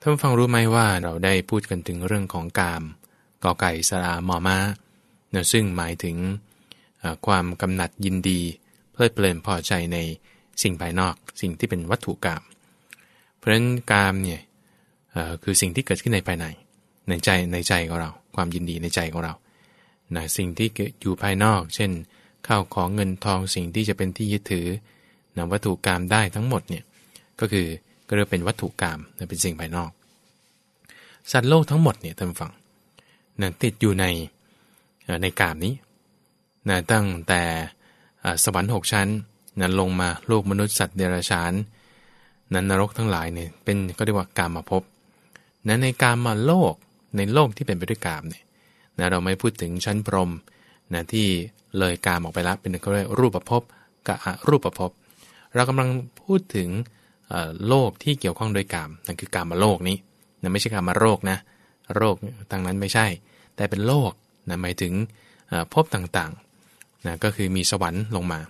ท่านฟังรู้ไหมว่าเราได้พูดกันถึงเรื่องของกามกอไก่สระมอมาเนะซึ่งหมายถึงความกำหนัดยินดี เพลิดเพลินพอใจในสิ่งภายนอก สิ่งที่เป็นวัตถุกรรมเพราะฉะนั้นกามเนี่ยคือสิ่งที่เกิดขึ้นในภายใน ในใจในใจของเรา ความยินดีในใจของเรานะสิ่งที่อยู่ภายนอก เช่นข้าวของเงินทองสิ่งที่จะเป็นที่ยึดถือนะวัตถุกรรมได้ทั้งหมดเนี่ยก็คือ ก็เรียกเป็นวัตถุกรรมเป็นสิ่งภายนอก สัตว์โลกทั้งหมดเนี่ยท่านฟังนะติดอยู่ในในกามนี้นะตั้งแต่สวรรค์หกชั้นนะลงมาโลกมนุษย์สัตว์เดรัจฉานนั้นนรกทั้งหลายเนี่ยเป็นก็เรียกว่ากามมาพบนะในกามมาโลกในโลกที่เป็นไปด้วยกามเนี่ยนะเราไม่พูดถึงชั้นพรหมนะที่เลยกามออกไปแล้วเป็นก็เรียกรูปประพบกับรูปประพบเรากำลังพูดถึง โลกที่เกี่ยวข้องโดยกามนั่นคือกามมาโลกนี้นะไม่ใช่กามมาโรคนะโรคทางนั้นไม่ใช่ แต่เป็นโลกนะหมายถึงภพต่างๆนะก็คือมีสวรรค์ลงมา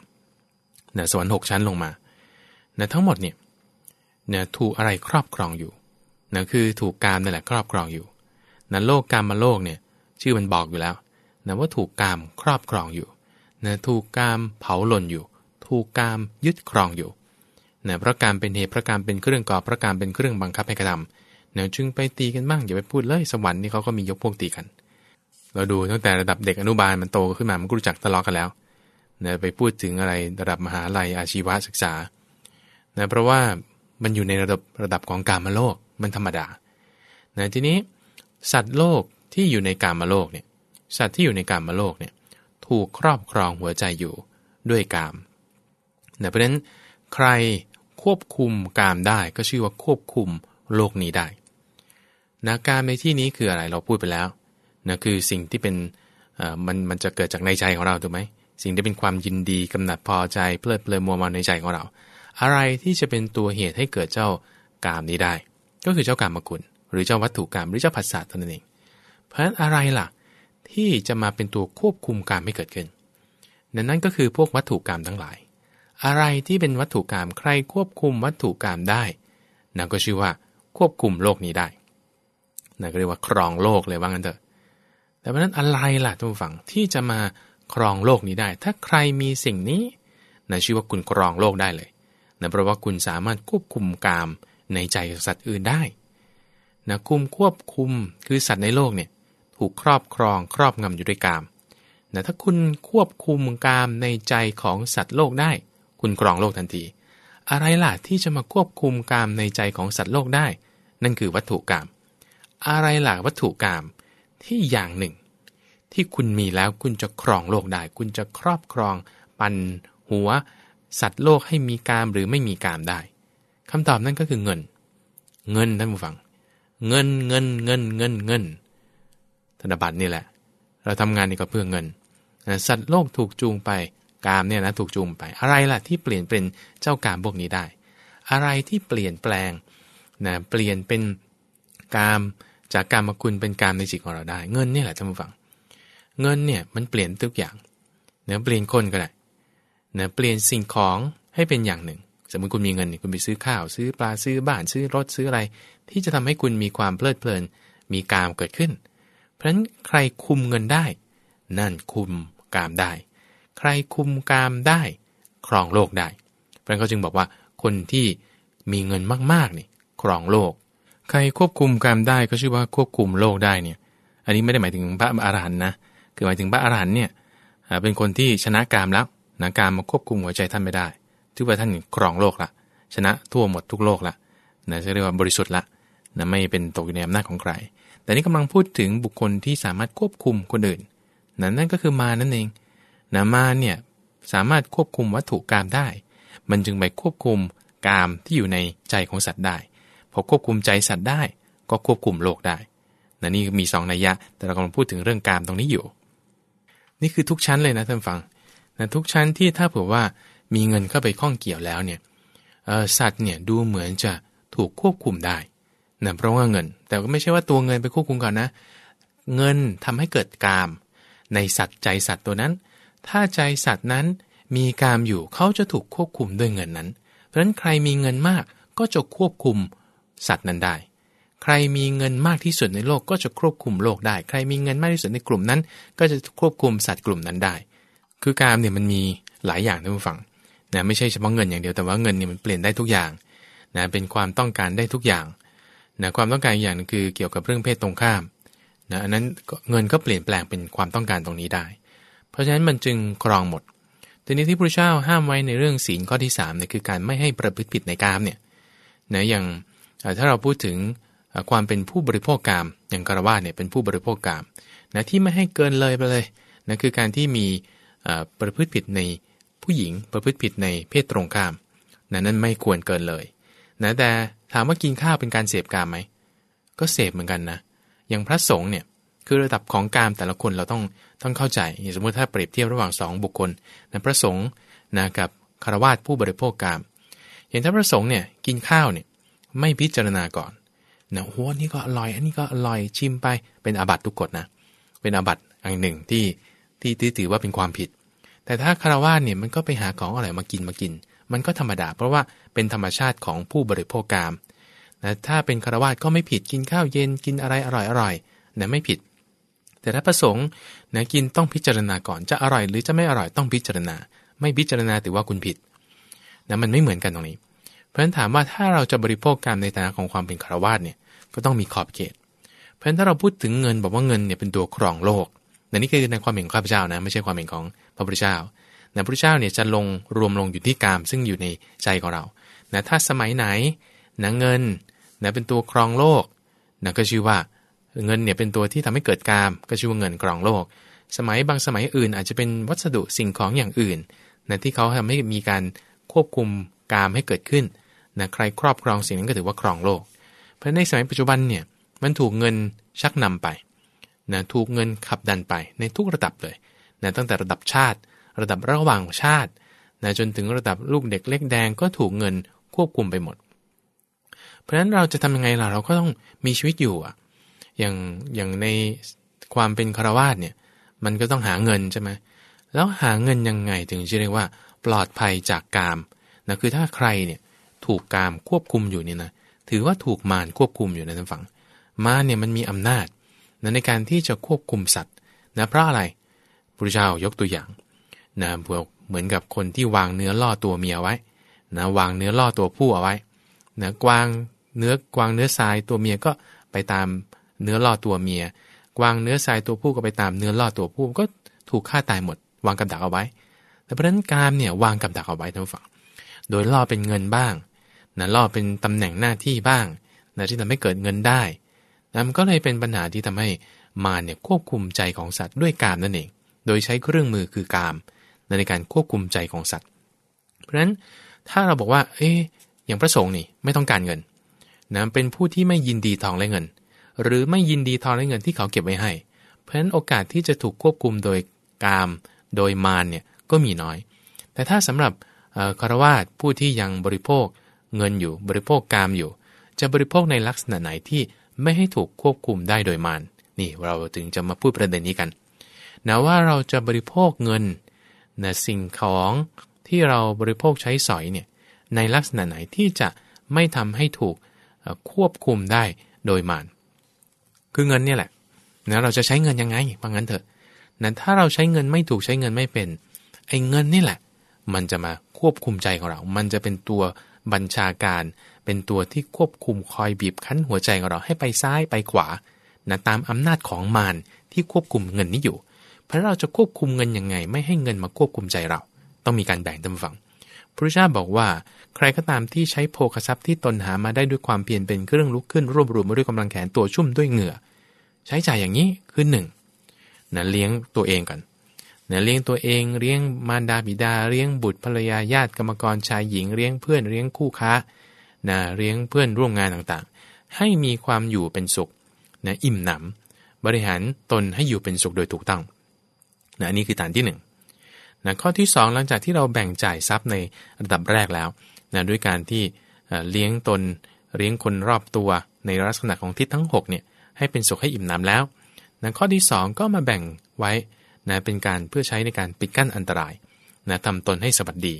นะสวรรค์หชั้นลงมานะทั้งหมดเนี่ยนะถูกอะไรครอบครองอยู่นะคือถูกกามนั่นแหละครอบครองอยู่นะโลกกามมาโลกเนี่ยชื่อมันบอกอยู่แล้วนะว่าถูกกามครอบครองอยู่นะถูกกามเผาหล่นอยู่ ถูกกามยึดครองอยู่ นะพราะกามเป็นเหตุเพราะกามเป็นเครื่องก่อเพราะกามเป็นเครื่องบังคับให้กระทำนะจึงไปตีกันบ้างอย่าไปพูดเลยสวรรค์นี่เขาก็มียกพวกตีกัน เราดูตั้งแต่ระดับเด็กอนุบาลมันโตขึ้นมามันก็รู้จักทะเลาะกันแล้วนะไปพูดถึงอะไรระดับมหาลัยอาชีวศึกษานะเพราะว่ามันอยู่ในระดับระดับของกามโลกมันธรรมดานะทีนี้สัตว์โลกที่อยู่ในกามโลกเนี่ยสัตว์ที่อยู่ในกามโลกเนี่ยถูกครอบครองหัวใจอยู่ด้วยกามนะเพราะฉะนั้นใคร ควบคุมกามได้ก็ชื่อว่าควบคุมโลกนี้ได้นะกามในที่นี้คืออะไรเราพูดไปแล้วนะคือสิ่งที่เป็นมันมันจะเกิดจากในใจของเราถูกไหมสิ่งที่เป็นความยินดีกำหนัดพอใจเพลิดเพลินมัวเมาในใจของเรา อะไรที่จะเป็นตัวเหตุให้เกิดเจ้ากามนี้ได้ ก็คือเจ้ากามมกุลหรือเจ้าวัตถุกรรมหรือเจ้าผัสสะเท่านั้นเองเพราะฉะนั้นอะไรล่ะ ที่จะมาเป็นตัวควบคุมกามให้เกิดขึ้น นั่นก็คือพวกวัตถุกรรมทั้งหลาย อะไรที่เป็นวัตถุกรรมใครควบคุมวัตถุกรรมได้นั่นก็ชื่อว่าควบคุมโลกนี้ได้นั่นก็เรียกว่าครองโลกเลยว่างั้นเถอะ แต่เพราะนั้นอะไรล่ะทุกฝั่งที่จะมาครองโลกนี้ได้ ถ้าใครมีสิ่งนี้นะชื่อว่าคุณครองโลกได้เลยนะเพราะว่าคุณสามารถควบคุมกามในใจสัตว์อื่นได้นะคุมควบคุมคือสัตว์ในโลกเนี่ยถูกครอบครองครอบงำอยู่ด้วยกามนะถ้าคุณควบคุมกามในใจของสัตว์โลกได้ คุณครองโลกทันที อะไรล่ะที่จะมาควบคุมกามในใจของสัตว์โลกได้ นั่นคือวัตถุกาม อะไรล่ะวัตถุกามที่อย่างหนึ่ง ที่คุณมีแล้วคุณจะครองโลกได้ คุณจะครอบครอง ปันหัว สัตว์โลกให้มีกามหรือไม่มีกามได้คำตอบนั่นก็คือเงิน เงินท่านผู้ฟัง เงินเงินเงินเงินเงินธนบัตรนี่แหละ เราทำงานนี่ก็เพื่อเงิน สัตว์โลกถูกจูงไป กามเนี่ยนะถูกจูงไป อะไรล่ะที่เปลี่ยนเป็นเจ้ากามพวกนี้ได้ อะไรที่เปลี่ยนแปลงนะเปลี่ยนเป็นกามจากกามมาคุณเป็นกามในจิตของเราได้ เงินนี่แหละท่านผู้ฟัง เงินเนี่ยมันเปลี่ยนทุกอย่างเนะเปลี่ยนคนก็ได้เนะเปลี่ยนสิ่งของให้เป็นอย่างหนึ่ง สมมติคุณมีเงินคุณไปซื้อข้าว ซื้อปลาซื้อบ้านซื้อรถซื้ออะไร ที่จะทำให้คุณมีความเพลิดเพลิน มีกามเกิดขึ้น เพราะฉะนั้นใครคุมเงินได้ นั่นคุมกามได้ ใครคุมกามได้ ครองโลกได้เพราะเขาจึงบอกว่าคนที่มีเงินมากๆนี่ครองโลก ใครควบคุมกามได้ก็ชื่อว่าควบคุมโลกได้เนี่ย อันนี้ไม่ได้หมายถึงพระอรหันต์นะคือหมายถึงพระอรหันต์เนี่ยเป็นคนที่ชนะกามแล้วนะกามมาควบคุมหัวใจท่านไม่ได้ถือว่าท่านครองโลกละชนะทั่วหมดทุกโลกละนะจะเรียกว่าบริสุทธิ์ละนะไม่เป็นตกอยู่ในอำนาจของใคร แต่นี้กำลังพูดถึงบุคคลที่สามารถควบคุมคนอื่นนั่นนั่นก็คือมานั่นเอง นะมาเนี่ยสามารถควบคุมวัตถุกรรมได้ มันจึงไปควบคุมกามที่อยู่ในใจของสัตว์ได้ พอควบคุมใจสัตว์ได้ ก็ควบคุมโลกได้นะนี่มีสองนัยยะ แต่เรากำลังพูดถึงเรื่องกามตรงนี้อยู่ นี่คือทุกชั้นเลยนะท่านฟังนะทุกชั้นที่ถ้าเผื่อว่ามีเงินเข้าไปข้องเกี่ยวแล้วเนี่ยสัตว์เนี่ยดูเหมือนจะถูกควบคุมได้นะเพราะว่าเงิน แต่ก็ไม่ใช่ว่าตัวเงินไปควบคุมก่อนนะ เงินทำให้เกิดกาม ในสัตว์ใจสัตว์ตัวนั้น ถ้าใจสัตว์นั้นมีกามอยู่เขาจะถูกควบคุมด้วยเงินนั้น เพราะฉะนั้นใครมีเงินมากก็จะควบคุมสัตว์นั้นได้ ใครมีเงินมากที่สุดในโลกก็จะควบคุมโลกได้ ใครมีเงินมากที่สุดในกลุ่มนั้น ก็จะควบคุมสัตว์กลุ่มนั้นได้ คือการเนี่ยมันมีหลายอย่างท่านผู้ฟังนะไม่ใช่เฉพาะเงินอย่างเดียวแต่ว่าเงินเนี่ยมันเปลี่ยนได้ทุกอย่างนะเป็นความต้องการได้ทุกอย่างนะความต้องการอย่างนึงคือเกี่ยวกับเรื่องเพศตรงข้ามนะอันนั้นเงินก็เปลี่ยนแปลงเป็นความต้องการตรงนี้ได้ ราะฉะนั้นมันจึงครองหมด ทีนี้ที่พระเจ้าห้ามไว้ในเรื่องศีลข้อที่3เนี่ยคือการไม่ให้ประพฤติผิดในกามเนี่ยนะอย่างถ้าเราพูดถึงความเป็นผู้บริโภคกามอย่างกระว่าเนี่ยเป็นผู้บริโภคกามนะที่ไม่ให้เกินเลยไปเลยนะคือการที่มีประพฤติผิดในผู้หญิงประพฤติผิดในเพศตรงข้ามนะนั่นไม่ควรเกินเลยนะแต่ถามว่ากินข้าวเป็นการเสพกามไหมก็เสพเหมือนกันนะอย่างพระสงฆ์เนี่ย คือระดับของกามแต่ละคนเราต้องต้องเข้าใจอย่างสมมติถ้าเปรียบเทียบระหว่าง 2 บุคคลนะพระสงฆ์นะกับคารวาสผู้บริโภคกาม อย่างถ้าพระสงฆ์เนี่ยกินข้าวเนี่ยไม่พิจารณาก่อนนะโอ้อันนี้ก็อร่อยอันนี้ก็อร่อยชิมไปเป็นอาบัตทุกกฎนะเป็นอาบัตอันหนึ่งที่ที่ที่ถือว่าเป็นความผิด แต่ถ้าคารวาสเนี่ยมันก็ไปหาของอร่อยมากินมากิน มันก็ธรรมดา เพราะว่าเป็นธรรมชาติของผู้บริโภคกามนะถ้าเป็นคารวาสก็ไม่ผิดกินข้าวเย็นกินอะไรอร่อยอร่อยนะไม่ผิด แต่ถ้าประสงค์นะกินต้องพิจารณาก่อนจะอร่อย หรือจะไม่อร่อยต้องพิจารณา ไม่พิจารณาถือว่าคุณผิดนะมันไม่เหมือนกันตรงนี้ เพราะฉะนั้นถามว่าถ้าเราจะบริโภคกามในฐานะของความเป็นคารวาสเนี่ยก็ต้องมีขอบเขต เพราะฉะนั้นถ้าเราพูดถึงเงินบอกว่าเงินเนี่ยเป็นตัวครองโลกนนี่คือในความเห็นของข้าพเจ้านะไม่ใช่ความเห็นของพระพุทธเจ้านะพระพุทธเจ้าเนี่ยจะลงรวมลงอยู่ที่กามซึ่งอยู่ในใจของเรานะถ้าสมัยไหนนะเงินนะเป็นตัวครองโลกนะก็ชื่อว่า เงินเนี่ยเป็นตัวที่ทำให้เกิดกามก็ชื่อว่าเงินครองโลก สมัยบางสมัยอื่นอาจจะเป็นวัสดุสิ่งของอย่างอื่นนะที่เขาทำให้มีการควบคุมกามให้เกิดขึ้นนะใครครอบครองสิ่งนั้นก็ถือว่าครองโลก เพราะในสมัยปัจจุบันเนี่ยมันถูกเงินชักนำไปนะถูกเงินขับดันไปในทุกระดับเลยนะตั้งแต่ระดับชาติ ระดับระหว่างชาตินะจนถึงระดับลูกเด็กเล็กแดงก็ถูกเงินควบคุมไปหมด เพราะฉะนั้นเราจะทำยังไงล่ะเราก็ต้องมีชีวิตอยู่อะ อย่างอย่างในความเป็นคารวาสเนี่ยมันก็ต้องหาเงินใช่ไหมแล้วหาเงินยังไงถึงจะเรียกว่า ปลอดภัยจากกามนะคือถ้าใครเนี่ยถูกกามควบคุมอยู่เนี่ยนะถือว่าถูกมารควบคุมอยู่ในท่านฝังมารเนี่ยมันมีอำนาจนะในการที่จะควบคุมสัตว์นะเพราะอะไรพระเจ้ายกตัวอย่างนะพวกเหมือนกับคนที่วางเนื้อล่อตัวเมียไว้นะวางเนื้อล่อตัวผู้เอาไว้นะกวางเนื้อกวางเนื้อทรายตัวเมียก็ไปตาม เนื้อล่อตัวเมีย กวางเนื้อทรายตัวผู้ก็ไปตามเนื้อล่อตัวผู้ก็ถูกฆ่าตายหมด วางกับดักเอาไว้ แต่เพราะนั้นการเนี่ยวางกับดักเอาไว้ทั้งฝั่งโดยล่อเป็นเงินบ้างนะล่อเป็นตำแหน่งหน้าที่บ้างนะที่ทำให้เกิดเงินได้นะมันก็เลยเป็นปัญหาที่ทำให้มาเนี่ยควบคุมใจของสัตว์ด้วยกามนั่นเอง โดยใช้เครื่องมือคือกามในการควบคุมใจของสัตว์ เพราะฉะนั้นถ้าเราบอกว่า เอ๊อย่างพระสงฆ์นี่ไม่ต้องการเงินนะเป็นผู้ที่ไม่ยินดีทองและเงิน หรือไม่ยินดีทองและเงินที่เขาเก็บไว้ให้ เพราะฉะนั้นโอกาสที่จะถูกควบคุมโดยกามโดยมารเนี่ยก็มีน้อย แต่ถ้าสำหรับคารวาสผู้ที่ยังบริโภคเงินอยู่บริโภคกามอยู่ จะบริโภคในลักษณะไหนที่ไม่ให้ถูกควบคุมได้โดยมารนี่เราถึงจะมาพูดประเด็นนี้กันนะว่าเราจะบริโภคเงินนะสิ่งของที่เราบริโภคใช้สอยเนี่ยในลักษณะไหนที่จะไม่ทำให้ถูกควบคุมได้โดยมาร คือเงินเนี่ยแหละนะเราจะใช้เงินยังไงว่างั้นเถอะนั้นถ้าเราใช้เงินไม่ถูกใช้เงินไม่เป็น ไอ้เงินนี่แหละ มันจะมาควบคุมใจของเรา มันจะเป็นตัวบัญชาการ เป็นตัวที่ควบคุมคอยบีบคั้นหัวใจของเราให้ไปซ้ายไปขวานะตามอำนาจของมารที่ควบคุมเงินนี้อยู่ เพราะเราจะควบคุมเงินยังไง ไม่ให้เงินมาควบคุมใจเรา ต้องมีการแบ่งตำฝัง พระเจ้าบอกว่า ใครก็ตามที่ใช้โภคทรัพย์ที่ตนหามาได้ด้วยความเพียรเป็นเครื่องลุกขึ้นรวบรวมมาด้วยกำลังแขนตัวชุ่มด้วยเหงื่อ ใช้จ่ายอย่างนี้คือหนึ่งนะเลี้ยงตัวเองก่อนนะเลี้ยงตัวเองเลี้ยงมารดาบิดาเลี้ยงบุตรภรรยาญาติกรรมกรชายหญิงเลี้ยงเพื่อนเลี้ยงคู่ค้านะเลี้ยงเพื่อนร่วมงานต่างๆ ให้มีความอยู่เป็นสุขนะอิ่มหนำบริหารตนให้อยู่เป็นสุขโดยถูกต้องนะนี่คือฐานที่1น นะข้อที่ 2 หลังจากที่เราแบ่งจ่ายทรัพย์ในระดับแรกแล้วนะด้วยการที่เลี้ยงตนเลี้ยงคนรอบตัวในลักษณะของทิศทั้ง6เนี่ยให้เป็นสุขให้อิ่มน้ำแล้วนะข้อที่ 2 ก็มาแบ่งไว้นะเป็นการเพื่อใช้ในการปิดกั้นอันตรายนะทำตนให้สวัสดี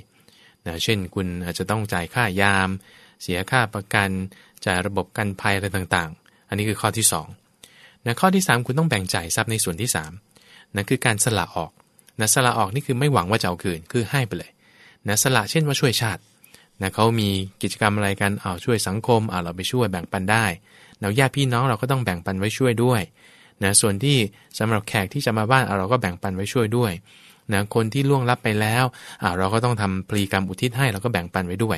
นะเช่นคุณอาจจะต้องจ่ายค่ายาม เสียค่าประกันจ่ายระบบกันภัยอะไรต่างๆ อันนี้คือข้อที่2นะข้อที่ 3 คุณต้องแบ่งจ่ายทรัพย์ในส่วนที่3นั่นคือการสละออก นะสละออกนี่คือไม่หวังว่าจะเอาคืนคือให้ไปเลยนะสละเช่นว่าช่วยชาตินะเขามีกิจกรรมอะไรกันเอาช่วยสังคมเอาเราไปช่วยแบ่งปันได้เราญาติพี่น้องเราก็ต้องแบ่งปันไว้ช่วยด้วยนะส่วนที่สำหรับแขกที่จะมาบ้านเราก็แบ่งปันไว้ช่วยด้วยนะคนที่ล่วงลับไปแล้วเราก็ต้องทำพลีกรรมอุทิศให้เราก็แบ่งปันไว้ด้วย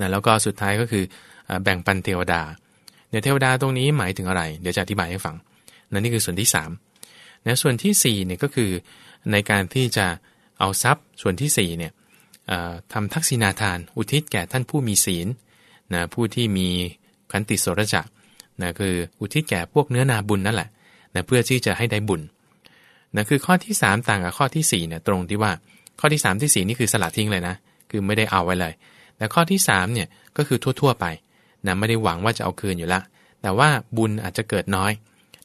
นะแล้วก็สุดท้ายก็คือแบ่งปันเทวดาเนี่ยเทวดาตรงนี้หมายถึงอะไร เดี๋ยวจะอธิบายให้ฟังนะนี่คือส่วนที่3นะส่วนที่4เนี่ยก็คือ ในการที่จะเอาทรัพย์ส่วนที่4เนี่ยทำทักษิณาทาน อุทิศแก่ท่านผู้มีศีลนะผู้ที่มีขันติโสรจะนะคืออุทิศแก่พวกเนื้อนาบุญนั่นแหละนะเพื่อที่จะให้ได้บุญนะคือข้อที่ 3 ต่างกับข้อที่4เนี่ยตรงที่ว่าข้อที่ 3 ที่ 4 นี่คือสละทิ้งเลยนะ คือไม่ได้เอาไว้เลย แต่ข้อที่3เนี่ยก็คือทั่วๆไปนะไม่ได้หวังว่าจะเอาคืนอยู่ละ แต่ว่าบุญอาจจะเกิดน้อย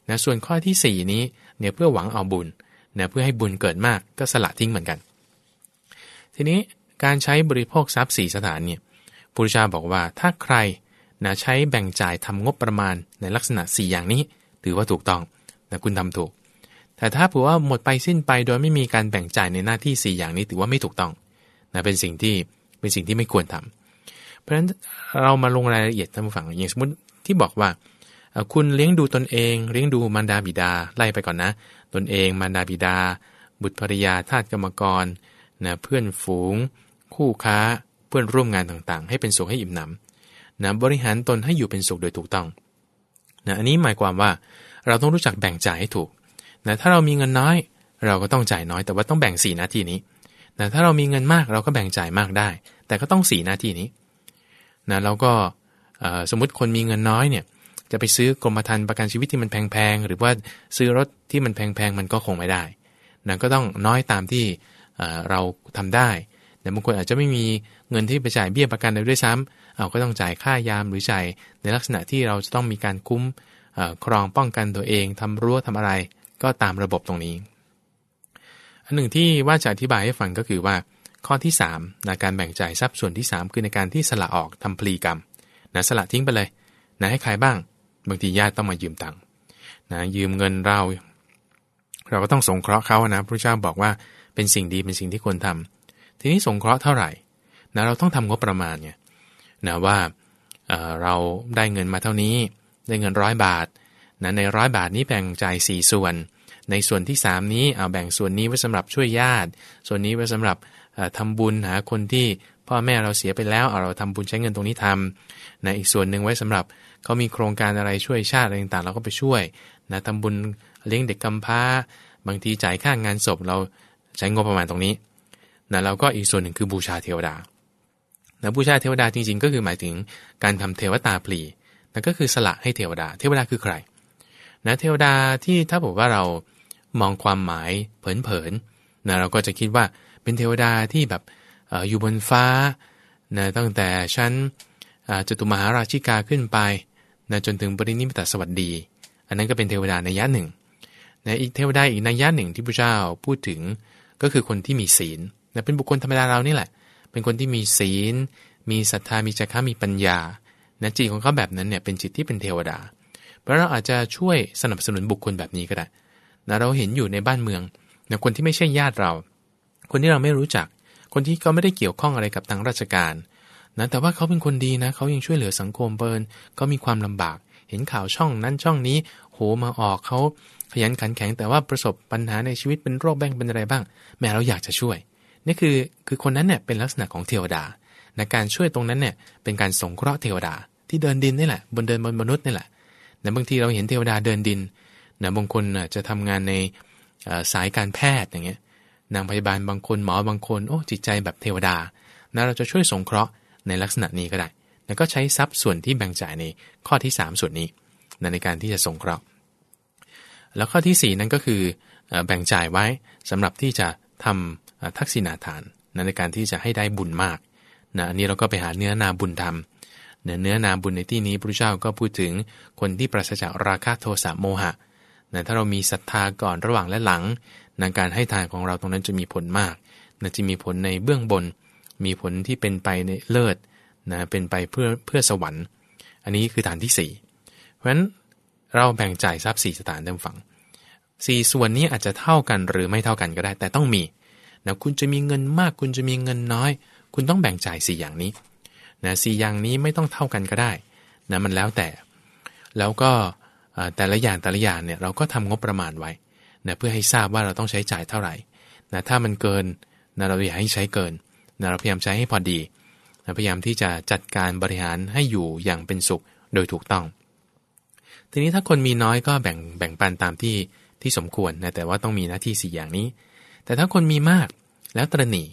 นะส่วนข้อที่ 4 นี้เนี่ยเพื่อหวังเอาบุญ นะเพื่อให้บุญเกิดมากก็สละทิ้งเหมือนกัน ทีนี้การใช้บริโภคทรัพย์สี่สถานเนี่ยพุทธเจ้าบอกว่าถ้าใครนะใช้แบ่งจ่ายทำงบประมาณในลักษณะ 4 อย่างนี้ ถือว่าถูกต้องนะคุณทำถูก แต่ถ้าผือว่าหมดไปสิ้นไปโดยไม่มีการแบ่งจ่ายในหน้าที่ 4 อย่างนี้ถือว่าไม่ถูกต้องนะเป็นสิ่งที่เป็นสิ่งที่ไม่ควรทำเพราะฉะนั้นเรามาลงรายละเอียดท่านผู้ฟังอย่างสมมติที่บอกว่า คุณเลี้ยงดูตนเอง เลี้ยงดูมารดาบิดาไล่ไปก่อนนะ ตนเองมารดาบิดา บุตรภรยาทาสกรรมกรนะเพื่อนฝูง คู่ค้าเพื่อนร่วมงานต่างๆ ให้เป็นสุขให้อิ่มหนำนะบริหารตนให้อยู่เป็นสุขโดยถูกต้องนะอันนี้หมายความว่าเราต้องรู้จักแบ่งจ่ายให้ถูกนะถ้าเรามีเงินน้อย เราก็ต้องจ่ายน้อยแต่ว่าต้องแบ่ง4หน้าที่นี้นะถ้าเรามีเงินมากเราก็แบ่งจ่ายมากได้ แต่ก็ต้อง4หน้าที่นี้นะแล้วก็สมมติคนมีเงินน้อยเนี่ย จะไปซื้อกรมธรรม์ประกันชีวิตที่มันแพงๆหรือว่าซื้อรถที่มันแพงๆมันก็คงไม่ได้นะก็ต้องน้อยตามที่เราทำได้แต่บางคนอาจจะไม่มีเงินที่ไปจ่ายเบี้ยประกันเลยด้วยซ้ำเอาก็ต้องจ่ายค่ายามหรือจ่ายในลักษณะที่เราจะต้องมีการคุ้มครองป้องกันตัวเองทำรั้วทำอะไร ก็ตามระบบตรงนี้ อันหนึ่งที่ว่าจะอธิบายให้ฟังก็คือว่า ข้อที่3ในการแบ่งจ่ายทรัพย์ส่วนที่ 3 คือในการที่สละออกทำพลีกรรมนะสละทิ้งไปเลยนะให้ใครบ้าง บางทีญาติต้องมายืมตังค์นะยืมเงินเรา เราก็ต้องสงเคราะห์เขานะพระเจ้าบอกว่าเป็นสิ่งดีเป็นสิ่งที่ควรทำทีนี้สงเคราะห์เท่าไหร่นะเราต้องทำงบประมาณเนี่ยนะว่าเเราได้เงินมาเท่านี้ ได้เงินร้อยบาทนะในร้อยบาทนี้แบ่งจ่าย4ส่วน ในส่วนที่ 3 นี้เอาแบ่งส่วนนี้ไว้สำหรับช่วยญาติ ส่วนนี้ไว้สำหรับทำบุญหาคนที่พ่อแม่เราเสียไปแล้วเอาเราทำบุญใช้เงินตรงนี้ทำนะอีกส่วนหนึ่งไว้สำหรับ เขามีโครงการอะไรช่วยชาติอะไรต่างๆ เราก็ไปช่วยนะทำบุญเลี้ยงเด็กกำพร้า บางทีจ่ายค่างงานศพเราใช้งบประมาณตรงนี้นะเราก็อีกส่วนหนึ่งคือบูชาเทวดานะบูชาเทวดาจริงๆ ก็คือหมายถึงการทำเทวตาปลีนั่นก็คือสละให้เทวดา เทวดาคือใครนะเทวดาที่ถ้าบอกว่าเรามองความหมายเผินๆนะเราก็จะคิดว่าเป็นเทวดาที่แบบออยู่บนฟ้านะตั้งแต่ชั้นจตุมหาราชิกาขึ้นไป นะจนถึงปรินิพตสวัสดี อันนั้นก็เป็นเทวดาในยะหนึ่งนะอีกเทวดาอีกในยะหนึ่งที่พระเจ้าพูดถึงก็คือคนที่มีศีลนะเป็นบุคคลธรรมดาเรานี่แหละ เป็นคนที่มีศีล มีศรัทธามีจาระมีปัญญานะจิตของเขาแบบนั้นเนี่ยเป็นจิตที่เป็นเทวดา เพราะเราอาจจะช่วยสนับสนุนบุคคลแบบนี้ก็ได้นะเราเห็นอยู่ในบ้านเมืองนะคนที่ไม่ใช่ญาติเรา คนที่เราไม่รู้จัก คนที่เขาไม่ได้เกี่ยวข้องอะไรกับทางราชการ นะแต่ว่าเขาเป็นคนดีนะเขายังช่วยเหลือสังคมเบิร์นเขามีความลำบาก เห็นข่าวช่องนั้นช่องนี้ โหมาออกเขาขยันขันแข็ง แต่ว่าประสบปัญหาในชีวิตเป็นโรคแบ่งเป็นอะไรบ้าง แม้เราอยากจะช่วย นี่คือคือคนนั้นเนี่ยเป็นลักษณะของเทวดาในการช่วยตรงนั้นเนี่ยเป็นการสงเคราะห์เทวดา ที่เดินดินนี่แหละบนเดินบนมนุษย์นี่แหละนะบางทีเราเห็นเทวดาเดินดินนะบางคนจะทำงานในสายการแพทย์อย่างเงี้ยนางพยาบาลบางคนหมอบางคนโอ้จิตใจแบบเทวดานะเราจะช่วยสงเคราะห์ ในลักษณะนี้ก็ได้ แล้วก็ใช้ทรัพย์ส่วนที่แบ่งจ่ายในข้อที่ 3 ส่วนนี้นะในการที่จะสงเคราะห์ แล้วข้อที่ 4 นั่นก็คือแบ่งจ่ายไว้สำหรับที่จะทำทักษิณาทานนะในการที่จะให้ได้บุญมากนะอันนี้เราก็ไปหาเนื้อนาบุญทำเนื้อเนื้อนาบุญในที่นี้พระเจ้าก็พูดถึงคนที่ปราศจากราคะโทสะโมหะนะถ้าเรามีศรัทธาก่อนระหว่างและหลังในการให้ทานของเราตรงนั้นจะมีผลมากนะจะมีผลในเบื้องบน มีผลที่เป็นไปในเลิศนะเป็นไปเพื่อเพื่อสวรรค์ อันนี้คือฐานที่ 4 เพราะฉะนั้นเราแบ่งจ่ายทรัพย์สี่สถานเดิมฝังสี่ส่วนนี้อาจจะเท่ากันหรือไม่เท่ากันก็ได้ แต่ต้องมีนะคุณจะมีเงินมาก คุณจะมีเงินน้อย คุณต้องแบ่งจ่ายสี่อย่างนี้นะสี่อย่างนี้ไม่ต้องเท่ากันก็ได้นะมันแล้วแต่ แล้วก็แต่ละอย่างแต่ละอย่างเนี่ยเราก็ทำงบประมาณไว้นะเพื่อให้ทราบว่าเราต้องใช้จ่ายเท่าไหร่นะถ้ามันเกินนะเราอย่าให้ใช้เกิน นะเราพยายามใช้ให้พอดีนะพยายามที่จะจัดการบริหารให้อยู่อย่างเป็นสุขโดยถูกต้อง ทีนี้ถ้าคนมีน้อยก็แบ่งแบ่งปันตามที่ที่สมควรนะแต่ว่าต้องมีหน้าที่ 4 อย่างนี้ แต่ถ้าคนมีมากแล้วตรณี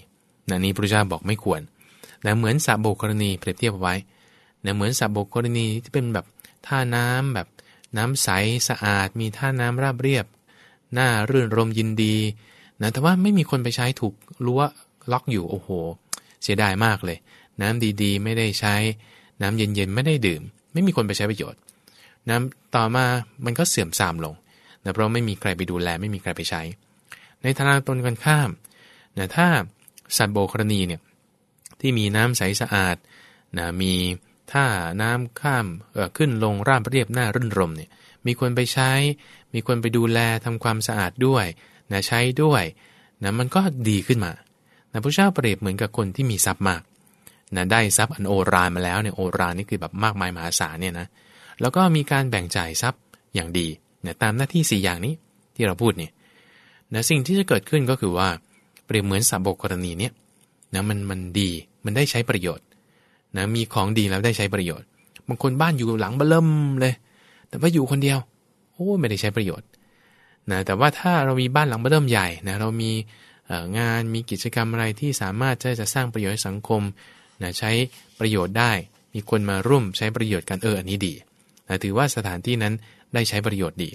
นะนี้พระเจ้าบอกไม่ควรนะเหมือนสาโบกรณีเปรียบเทียบไว้นะเหมือนสาโบกรณีที่เป็นแบบท่าน้ำแบบน้ำใสสะอาด มีท่าน้ำราบเรียบ หน้ารื่นรมยินดีนะแต่ว่าไม่มีคนไปใช้ถูกรั้ว ล็อกอยู่โอ้โห เสียดายมากเลย น้ำดีๆ ไม่ได้ใช้ น้ำเย็นๆไม่ได้ดื่ม ไม่มีคนไปใช้ประโยชน์ น้ำต่อมามันก็เสื่อมทรามลงนะเพราะไม่มีใครไปดูแลไม่มีใครไปใช้ ในทางตนกันข้ามนะถ้าสัตว์โบกรณีเนี่ยที่มีน้ำใสสะอาดนะมีท่าน้ำข้ามขึ้นลงราบเรียบหน้ารื่นรมเนี่ยมีคนไปใช้ มีคนไปดูแลทำความสะอาดด้วยนะใช้ด้วยนะมันก็ดีขึ้นมา นะพระเจ้าเปรียบเหมือนกับคนที่มีทรัพย์มากนะได้ทรัพย์อันโอรานมาแล้วเนี่ยโอรานนี่คือแบบมากมายมหาศาลเนี่ยนะแล้วก็มีการแบ่งจ่ายทรัพย์อย่างดีนะตามหน้าที่ 4 อย่างนี้ที่เราพูดเนี่ยนะสิ่งที่จะเกิดขึ้นก็คือว่าเปรียบเหมือนสับบกรณีเนี่ยนะมันมันดีมันได้ใช้ประโยชน์นะมีของดีแล้วได้ใช้ประโยชน์บางคนบ้านอยู่หลังเบิ่มเลย แต่ว่าอยู่คนเดียวโอ้ไม่ได้ใช้ประโยชน์นะแต่ว่าถ้าเรามีบ้านหลังเบิ่มใหญ่นะเรามี งานมีกิจกรรมอะไรที่สามารถจะจะสร้างประโยชน์ให้สังคมนะใช้ประโยชน์ได้ มีคนมาร่วมใช้ประโยชน์กันเอออันนี้ดีนะถือว่าสถานที่นั้นได้ใช้ประโยชน์ดี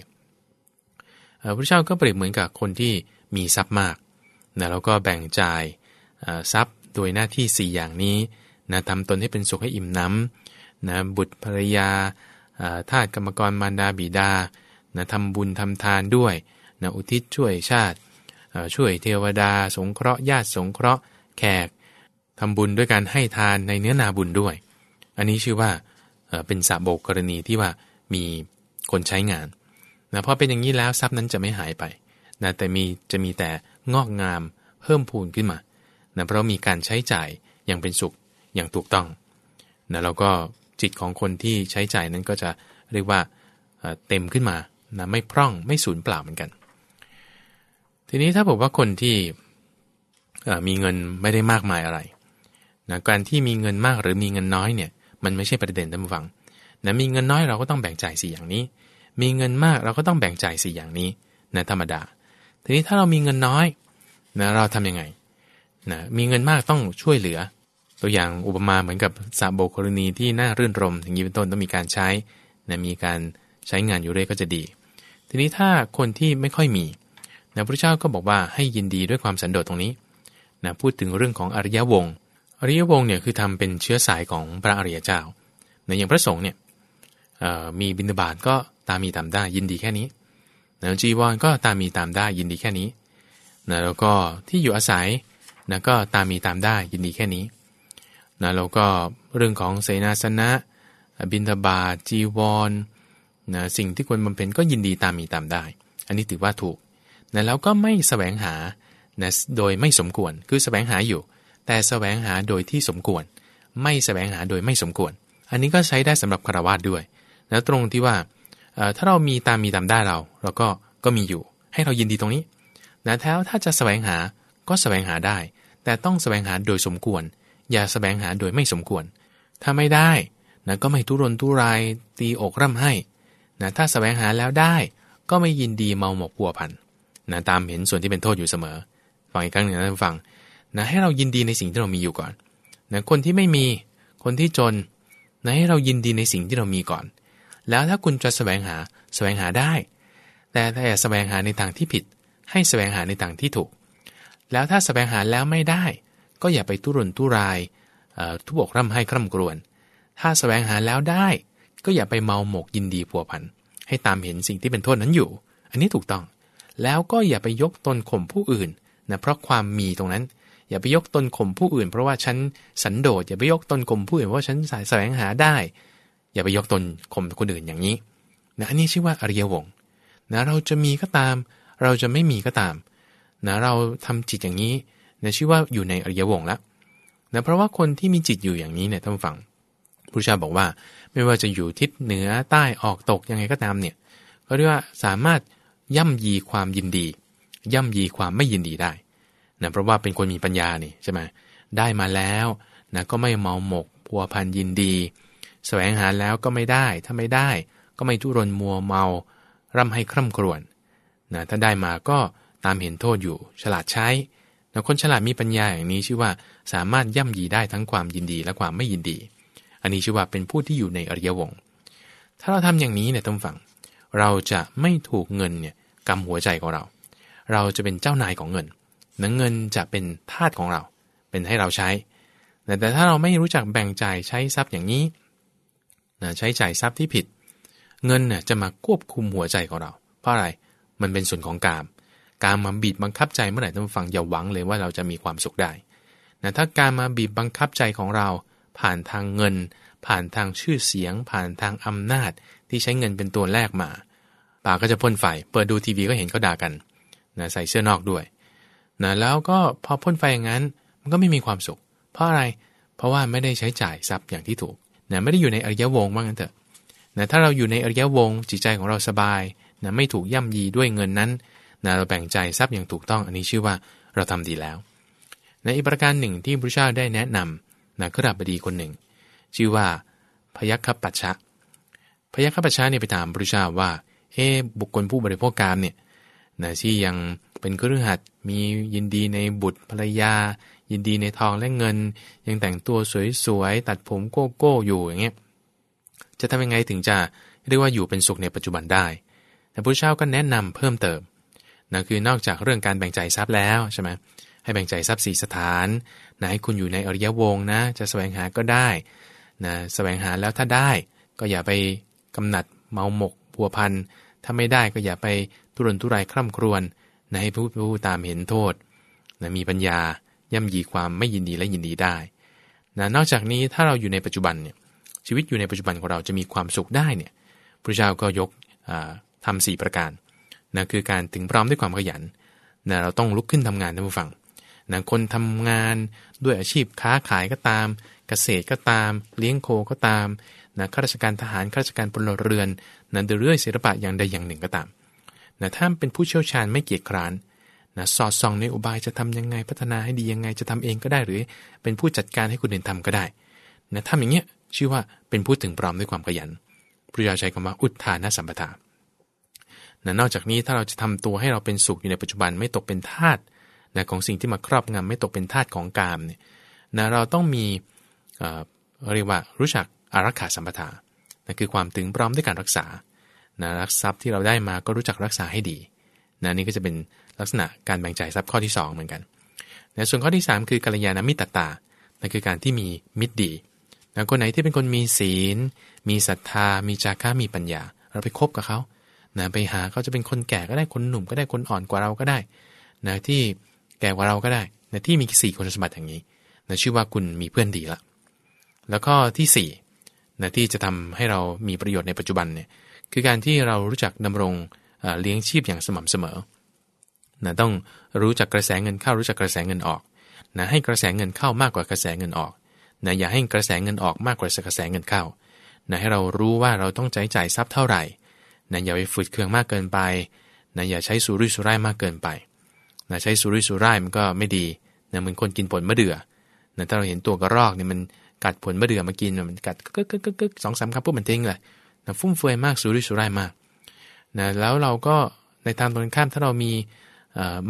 พระเจ้าก็เปรียบเหมือนกับคนที่มีทรัพย์มากนะแล้วก็แบ่งจ่ายทรัพย์โดยหน้าที่ 4 อย่างนี้นะทำตนให้เป็นสุขให้อิ่มน้ำนะบุตรภรรยาทาสกรรมกรมารดาบิดานะทำบุญทำทานด้วยนะอุทิศช่วยชาติ ช่วยเทวดา สงเคราะห์ญาติสงเคราะห์แขกทำบุญด้วยการให้ทานในเนื้อนาบุญด้วย อันนี้ชื่อว่าเป็นสาโบกกรณีที่ว่ามีคนใช้งานนะพอเป็นอย่างนี้แล้วทรัพย์นั้นจะไม่หายไปนะแต่มีจะมีแต่งอกงามเพิ่มพูนขึ้นมานะเพราะมีการใช้จ่ายอย่างเป็นสุขอย่างถูกต้องนะแล้วก็จิตของคนที่ใช้จ่ายนั้นก็จะเรียกว่าเต็มขึ้นมานะไม่พร่องไม่สูญเปล่าเหมือนกัน ทีนี้ถ้าบอกว่าคนที่มีเงินไม่ได้มากมายอะไรนะการที่มีเงินมากหรือมีเงินน้อยเนี่ย มันไม่ใช่ประเด็นท่านฟังนะมีเงินน้อยเราก็ต้องแบ่งจ่ายสี่อย่างนี้ มีเงินมากเราก็ต้องแบ่งจ่ายสี่อย่างนี้นะธรรมดา ทีนี้ถ้าเรามีเงินน้อยนะเราทํำยังไงนะมีเงินมากต้องช่วยเหลือ ตัวอย่างอุปมาเหมือนกับสาโบกรณีที่น่ารื่นรมอย่างนี้เป็นต้นต้องมีการใช้นะมีการใช้งานอยู่เรื่อยก็จะดี ทีนี้ถ้าคนที่ไม่ค่อยมี นะพระเจ้าก็บอกว่าให้ยินดีด้วยความสันโดษตรงนี้นะพูดถึงเรื่องของอริยวงศ์อริยวงศ์เนี่ยคือทำเป็นเชื้อสายของพระอริยเจ้านะอย่างพระสงฆ์เนี่ยมีบิณฑบาตก็ตามมีตามได้ยินดีแค่นี้นะจีวรก็ตามมีตามได้ยินดีแค่นี้นะแล้วก็ที่อยู่อาศัยนะก็ตามมีตามได้ยินดีแค่นี้นะแล้วก็เรื่องของเสนาสนะ บิณฑบาตจีวรนะสิ่งที่ควรบำเพ็ญก็ยินดีตามมีตามได้ อันนี้ถือว่าถูก นะแล้วก็ไม่สแสวงหานะโดยไม่สมควร คือสแสวงหาอยู่ แต่สแสวงหาโดยที่สมควร ไม่สแสวงหาโดยไม่สมควร อันนี้ก็ใช้ได้สำหรับคารวะด้วยแล้วตรงที่ว่าถ้าเรามีตามมีตามได้เรา เราก็ก็มีอยู่ ให้เรายินดีตรงนี้นะแล้วถ้าจะสแสวงหาก็สแสวงหาได้ แต่ต้องสแสวงหาโดยสมควร อย่าสแสวงหาโดยไม่สมควร ถ้าไม่ได้นะก็ไม่ทุรนทุรายตีอกร่ำให้นะถ้าสแสวงหาแล้วได้ ก็ไม่ยินดีเมาหมกปัวพัน นะตามเห็นส่วนที่เป็นโทษอยู่เสมอฟังอีกครั้งหนึ่งนะฟังนะให้เรายินดีในสิ่งที่เรามีอยู่ก่อนนะคนที่ไม่มีคนที่จนนะให้เรายินดีในสิ่งที่เรามีก่อน แล้วถ้าคุณจะสแสวงหาสแสวงหาได้ แต่ถ้าอย่าสแสวงหาในทางที่ผิด ให้สแสวงหาในทางที่ถูก แล้วถ้าสแสวงหาแล้วไม่ได้ ก็อย่าไปทุรนทุรายทุบอกร่ำให้คร่ำกรวนถ้าสแสวงหาแล้วได้ ก็อย่าไปเมาหมกยินดีผัวพันให้ตามเห็นสิ่งที่เป็นโทษนั้นอยู่ อันนี้ถูกต้อง แล้วก็อย่าไปยกตนข่มผู้อื่นนะเพราะความมีตรงนั้น อย่าไปยกตนข่มผู้อื่น เพราะว่าฉันสันโดษอย่าไปยกตนข่มผู้อื่นเพราะฉันสายแสวงหาได้ อย่าไปยกตนข่มคนอื่นอย่างนี้นะอันนี้ชื่อว่าอริยวงนะเราจะมีก็ตาม เราจะไม่มีก็ตามนะเราทำจิตอย่างนี้นะชื่อว่าอยู่ในอริยวงแล้วนะเพราะว่าคนที่มีจิตอยู่อย่างนี้เนี่ยท่านฟังพระเจ้าบอกว่าไม่ว่าจะอยู่ทิศเหนือใต้ออกตกยังไงก็ตามเนี่ยก็เรียกว่าสามารถ ย่ำยีความยินดี ย่ำยีความไม่ยินดีได้นะเพราะว่าเป็นคนมีปัญญานี่ใช่ไหมได้มาแล้วนะก็ไม่เมาหมกพัวพันยินดีแสวงหาแล้วก็ไม่ได้ ถ้าไม่ได้ก็ไม่ทุรนมัวเมา ร่ำให้คร่ำครวญนะถ้าได้มาก็ตามเห็นโทษอยู่ ฉลาดใช้นะคนฉลาดมีปัญญาอย่างนี้ชื่อว่าสามารถย่ำยีได้ทั้งความยินดีและความไม่ยินดี อันนี้ชื่อว่าเป็นผู้ที่อยู่ในอริยวง ถ้าเราทำอย่างนี้เนี่ยต้องฟัง เราจะไม่ถูกเงินเนี่ย กำหัวใจของเรา เราจะเป็นเจ้านายของเงินนังเงินจะเป็นทาสของเรา เป็นให้เราใช้ แต่ถ้าเราไม่รู้จักแบ่งจ่ายใช้ทรัพย์อย่างนี้นะใช้จ่ายทรัพย์ที่ผิด เงินเนี่ยจะมาควบคุมหัวใจของเรา เพราะอะไร มันเป็นส่วนของกาม การมาบีบบังคับใจเมื่อไหร่ต้องฟังอย่าหวังเลยว่าเราจะมีความสุขได้นะถ้าการมาบีบบังคับใจของเรา ผ่านทางเงิน ผ่านทางชื่อเสียง ผ่านทางอำนาจที่ใช้เงินเป็นตัวแรกมา ปากก็จะพ่นไฟ เปิดดูทีวีก็เห็นเขาด่ากันนะใส่เสื้อนอกด้วยนะแล้วก็พอพ่นไฟอย่างนั้น มันก็ไม่มีความสุข เพราะอะไร เพราะว่าไม่ได้ใช้จ่ายทรัพย์อย่างที่ถูกนะไม่ได้อยู่ในอริยวงว่างั้นเถอะนะถ้าเราอยู่ในอริยวงจิตใจของเราสบายนะไม่ถูกย่ำยีด้วยเงินนั้นนะเราแบ่งใจทรัพย์อย่างถูกต้อง อันนี้ชื่อว่าเราทำดีแล้วในอีกประการหนึ่งที่พระเจ้าได้แนะนำนะขราบดีคนหนึ่ง ชื่อว่าพยัคฆปัชชะพยัคฆปัชชะเนี่ยไปถามพระเจ้าว่า เอบุคคลผู้บริโภคกามเนี่ยนะที่ยังเป็นเครือขัดมียินดีในบุตรภรรยา ยินดีในทองและเงิน ยังแต่งตัวสวยๆ ตัดผมโก้โก้อยู่อย่างเงี้ยจะทำยังไงถึงจะเรียกว่าอยู่เป็นสุขในปัจจุบันได้ แต่พระเจ้าก็แนะนำเพิ่มเติมนะคือนอกจากเรื่องการแบ่งใจทรัพย์แล้วใช่ไหมให้แบ่งใจทรัพย์สี่สถานนะให้คุณอยู่ในอริยวงนะ จะแสวงหาก็ได้นะแสวงหาแล้วถ้าได้ ก็อย่าไปกำหนัดเมาหมกพัวพัน ถ้าไม่ได้ก็อย่าไปทุรนทุรายคร่ำครวญนะให้ผู้ผู้ตามเห็นโทษนะมีปัญญาย่ำยีความไม่ยินดีและยินดีได้นะนอกจากนี้ถ้าเราอยู่ในปัจจุบันเนี่ยชีวิตอยู่ในปัจจุบันของเราจะมีความสุขได้เนี่ยพระเจ้าก็ยกทำสี่ประการนะคือการถึงพร้อมด้วยความขยันนะเราต้องลุกขึ้นทำงานท่านผู้ฟังนะคนทำงานด้วยอาชีพค้าขายก็ตาม เกษตรก็ตาม เลี้ยงโคก็ตาม นะข้าราชการทหารข้าราชการพลเรือนนะเรื่อยศิลปะอย่างใดอย่างหนึ่งก็ตามนะถ้าเป็นผู้เชี่ยวชาญไม่เกียจคร้านนะสอดส่องในอุบายจะทำยังไงพัฒนาให้ดียังไงจะทำเองก็ได้หรือ เป็นผู้จัดการให้คนอื่นทำก็ได้นะทำอย่างเงี้ยชื่อว่าเป็นผู้ถึงพร้อมด้วยความขยันพระยาใช้คำว่าอุทานสัมปทานะนอกจากนี้ถ้าเราจะทำตัวให้เราเป็นสุขอยู่ในปัจจุบันไม่ตกเป็นทาสนะของสิ่งที่มาครอบงำไม่ตกเป็นทาสของกามเนี่ยนะเราต้องมีเรียกว่ารู้จัก อารักขาสัมปทานะคือความถึงพร้อมด้วยการรักษานะรักทรัพย์ที่เราได้มาก็รู้จักรักษาให้ดีนะนี่ก็จะเป็นลักษณะการแบ่งจ่ายทรัพย์ข้อที่ 2 เหมือนกันนะส่วนข้อที่ 3 คือกัลยาณมิตรตานั่นคือการที่มีมิตรดีนะคนไหนที่เป็นคนมีศีล มีศรัทธา มีจาระมีปัญญา เราไปคบกับเขานะไปหาเขาจะเป็นคนแก่ก็ได้คนหนุ่มก็ได้คนอ่อนกว่าเราก็ได้นะที่แก่กว่าเราก็ได้นะที่มีสี่คุณสมบัติอย่างนี้นะชื่อว่าคุณมีเพื่อนดีละแล้วก็ที่4 นะที่จะทำให้เรามีประโยชน์ในปัจจุบันเนี่ยคือการที่เรารู้จักดำรงเลี้ยงชีพอย่างสม่ำเสมอนะต้องรู้จักกระแสเงินเข้ารู้จักกระแสเงินออกนะให้กระแสเงินเข้ามากกว่ากระแสเงินออกนะอย่าให้กระแสเงินออกมากกว่ากระแสเงินเข้านะให้เรารู้ว่าเราต้องใช้จ่ายทรัพย์เท่าไหร่นะอย่าไปฝืดเคืองมากเกินไปนะอย่าใช้สุรุ่ยสุร่ายมากเกินไปนะใช้สุรุ่ยสุร่ายมันก็ไม่ดีนะเหมือนคนกินผลมะเดื่อนะถ้าเราเห็นตัวกระรอกเนี่ยมัน กัดผลมะเดื่อมากินมันกัดกึกกึกกึกสองสามคำปุ๊บมันทิ้งเลยนะฟุ่มเฟือยมากสุรุ่ยสุร่ายมากนะแล้วเราก็ในทางตรงข้ามถ้าเรามี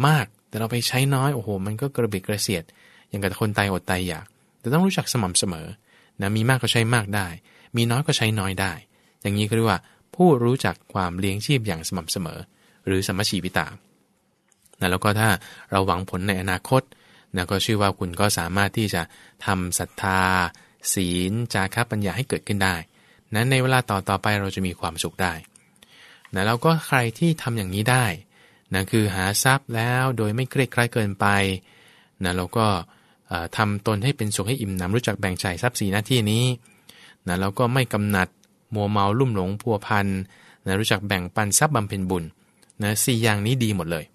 มากแต่เราไปใช้น้อยโอ้โห มันก็กระเบิดกระเสียด อย่างกับคนตายอดตายอยาก แต่ต้องรู้จักสม่ำเสมอนะมีมากก็ใช้มากได้ มีน้อยก็ใช้น้อยได้ อย่างนี้ก็เรียกว่าผู้รู้จักความเลี้ยงชีพอย่างสม่ำเสมอ หรือสมชีวิตานะแล้วก็ถ้าเราหวังผลในอนาคต นะก็ชื่อว่าคุณก็สามารถที่จะทำศรัทธา ศีลจาระปัญญาให้เกิดขึ้นได้ นั้นในเวลาต่อต่อไปเราจะมีความสุขได้นะแล้วก็ใครที่ทำอย่างนี้ได้นะคือหาทรัพย์แล้วโดยไม่เครียดคร้ายเกินไปนะเราก็ทำตนให้เป็นสุขให้อิ่มหนำรู้จักแบ่งใจทรัพย์สีหน้าที่นี้นะแล้วก็ไม่กำหนัดมัวเมาลุ่มหลงพัวพันนะรู้จักแบ่งปันทรัพย์บำเพ็ญบุญนะสี่อย่างนี้ดีหมดเลย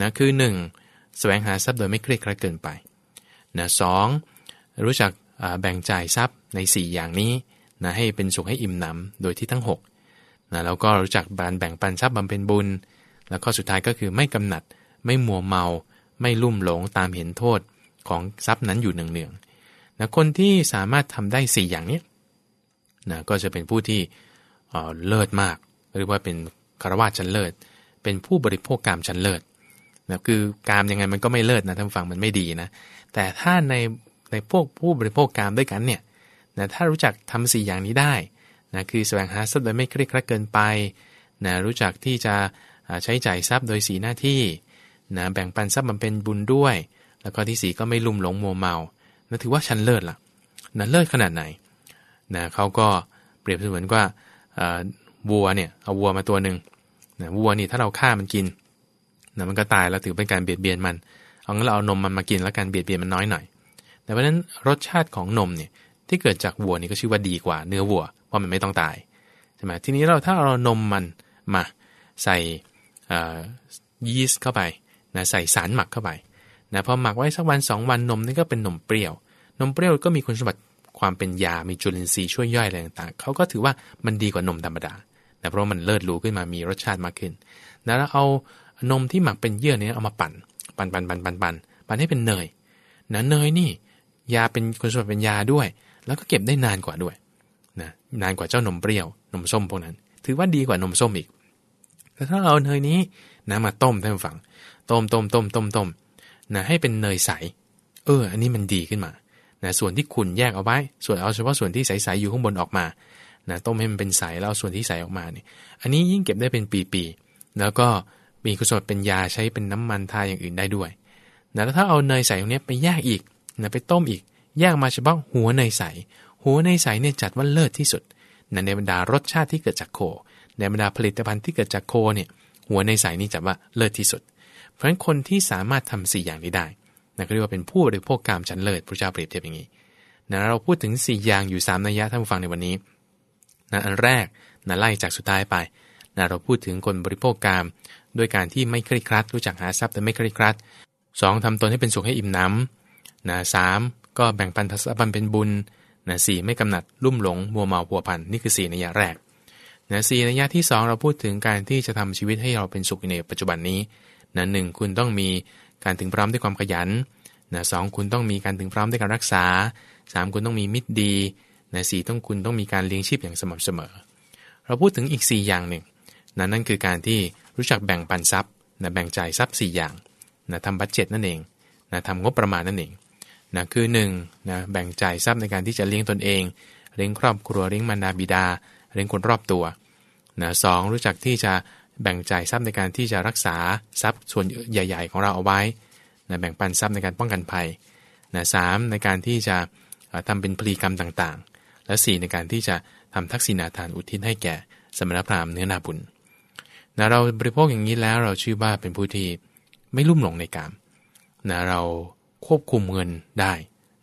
นะคือ 1. แสวงหาทรัพย์โดยไม่เครียดครัดเกินไปนะสรู้จักแบ่งจ่ายทรัพย์ใน 4 อย่างนี้นะให้เป็นสุขให้อิ่มหนำโดยที่ทั้ง6นะแล้วก็รู้จักบานแบ่งปันทรัพย์บำเพ็ญบุญ แล้วก็สุดท้ายก็คือไม่กำหนัด ไม่มัวเมา ไม่ลุ่มหลงตามเห็นโทษของทรัพย์นั้นอยู่เนืองๆนะคนที่สามารถทำได้ 4 อย่างนี้นะก็จะเป็นผู้ที่เลิศมาก หรือว่าเป็นคารวะชั้นเลิศ เป็นผู้บริโภคกรรมชั้นเลิศ นะคือกามยังไงมันก็ไม่เลิศนะท่านฟังมันไม่ดีนะ แต่ถ้าในในพวกผู้บริโภคกรรมด้วยกันเนี่ยนะถ้ารู้จักทำสี่อย่างนี้ได้นะคือแสวงหาทรัพย์โดยไม่เครียดครัดเกินไปนะรู้จักที่จะใช้จ่ายทรัพย์โดยสีหน้าที่นะแบ่งปันทรัพย์มันเป็นบุญด้วย แล้วก็ที่สีก็ไม่ลุ่มหลงมัวเมานะถือว่าชั้นเลิศละ่ะนะเลิศขนาดไหนนะเขาก็เปรียบเสมือนว่าวัวเนี่ยเอาวัวมาตัวหนึ่งนะวัวนี่ถ้าเราฆ่ามันกิน นะมันก็ตายแล้วถือเป็นการเบียดเบียนมัน เอางั้นเราเอานมมันมากินแล้วการเบียดเบียนมันน้อยหน่อย แต่เพราะนั้นรสชาติของนมเนี่ยที่เกิดจากวัวนี่ก็ชื่อว่าดีกว่าเนื้อวัวเพราะมันไม่ต้องตายใช่ไหมทีนี้เราถ้าเรานมมันมาใส่ยีสต์เข้าไปนะใส่สารหมักเข้าไปนะพอหมักไว้สักวันสองวันนมนี่ก็เป็นนมเปรี้ยว นมเปรี้ยวก็มีคุณสมบัติความเป็นยา มีจุลินทรีย์ช่วยย่อยอะไรต่างๆ เขาก็ถือว่ามันดีกว่า นมธรรมดานะเพราะมันเลิศรู้ขึ้นมา มีรสชาติมากขึ้น นะแล้วเอา นมที่หมักเป็นเยื่อเนี่ยเอามาปั่น ปั่นปั่นปั่นปั่นปั่นปั่นให้เป็นเนยนะเนยนี่ ยาเป็นคุณสมบัติเป็นยาด้วย แล้วก็เก็บได้นานกว่าด้วยนะนานกว่าเจ้านมเปรี้ยวนมส้มพวกนั้น ถือว่าดีกว่านมส้มอีกแต่ถ้าเราเนยนี้นะมาต้มท่านฟังต้มต้มต้มต้มต้มนะให้เป็นเนยใส เออ อันนี้มันดีขึ้นมานะส่วนที่ขุนแยกเอาไว้ ส่วนเอาเฉพาะส่วนที่ใสๆอยู่ข้างบนออกมานะต้มให้มันเป็นใสแล้วเอาส่วนที่ใสออกมาเนี่ยอันนี้ยิ่งเก็บได้เป็นปีๆแล้วก็ มีคุณสมบัติเป็นยาใช้เป็นน้ำมันทาอย่างอื่นได้ด้วยนะแล้วถ้าเอาเนยใสตรงนี้ไปแยกอีกนะไปต้มอีกแยกมาเฉพาะหัวเนยใส หัวเนยใสเนี่ยจัดว่าเลิศที่สุดนะในบรรดารสชาติที่เกิดจากโค ในบรรดาผลิตภัณฑ์ที่เกิดจากโคเนี่ยหัวเนยใสนี่จัดว่าเลิศที่สุด เพราะฉะนั้นคนที่สามารถทำ4อย่างนี้ได้นะก็เรียกว่าเป็นผู้บริโภคกรรมชั้นเลิศพระเจ้าเปรียบเทียบอย่างนี้นะเราพูดถึง 4 อย่างอยู่ 3 นัยยะท่านผู้ฟังในวันนี้นะอันแรกนะไล่จากสุดท้ายไปนะเราพูดถึงคนบริโภคกรร ด้วยการที่ไม่เครียดครัด รู้จักหาทรัพย์แต่ไม่เครียดครัดสองทำตนให้เป็นสุขให้อิ่มหนำนะสามก็แบ่งปันทรัพย์เป็นบุญนะสี่ไม่กำหนัดลุ่มหลงมัวเมาผัวพันนี่คือสี่นัยะแรกนะสี่นัยะที่ 2 เราพูดถึงการที่จะทำชีวิตให้เราเป็นสุขในปัจจุบันนี้นะหนึ่งคุณต้องมีการถึงพร้อมด้วยความขยันนะสองคุณต้องมีการถึงพร้อมด้วยการรักษา 3 คุณต้องมีมิตรดีนะสี่ต้องคุณต้องมีการเลี้ยงชีพอย่างสม่ำเสมอ เราพูดถึงอีก 4 อย่างหนึ่งนะนั่นคือการที่ รู้จักแบ่งปันทรัพย์นะแบ่งจ่ายทรัพย์ 4 อย่างนะทำบัตเจ็ตนั่นเองนะทำงบประมาณนั่นเองนะคือ1นะแบ่งจ่ายทรัพย์ในการที่จะเลี้ยงตนเอง เลี้ยงครอบครัวเลี้ยงมารดาบิดา เลี้ยงคนรอบตัวนะสรู้จักที่จะแบ่งจ่ายทรัพย์ในการที่จะรักษาทรัพย์ส่วนใหญ่ ๆ ของเราเอาไว้นะแบ่งปันทรัพย์ในการป้องกันภัยนะสในการที่จะทำเป็นพลีกรรมต่างๆ และ 4 ในการที่จะทำทักษิณาทานอุทิศให้แก่สมณพราหมณ์เนื้อนาบุญ นะเราบริโภคอย่างนี้แล้วเราชื่อว่าเป็นผู้ที่ไม่ลุ่มหลงในกามนะเราควบคุมเงินได้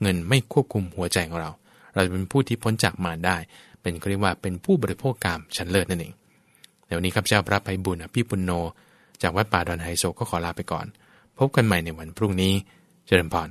เงินไม่ควบคุมหัวใจของเรา เราจะเป็นผู้ที่พ้นจากมารได้ เป็นเรียกว่าเป็นผู้บริโภคกามชั้นเลิศนั่นเองเดี๋ยวนี้ครับเจ้าพระไพบุญพี่ปุณโญจากวัดป่าดอนไฮโซก็ขอลาไปก่อน พบกันใหม่ในวันพรุ่งนี้ เจริญพร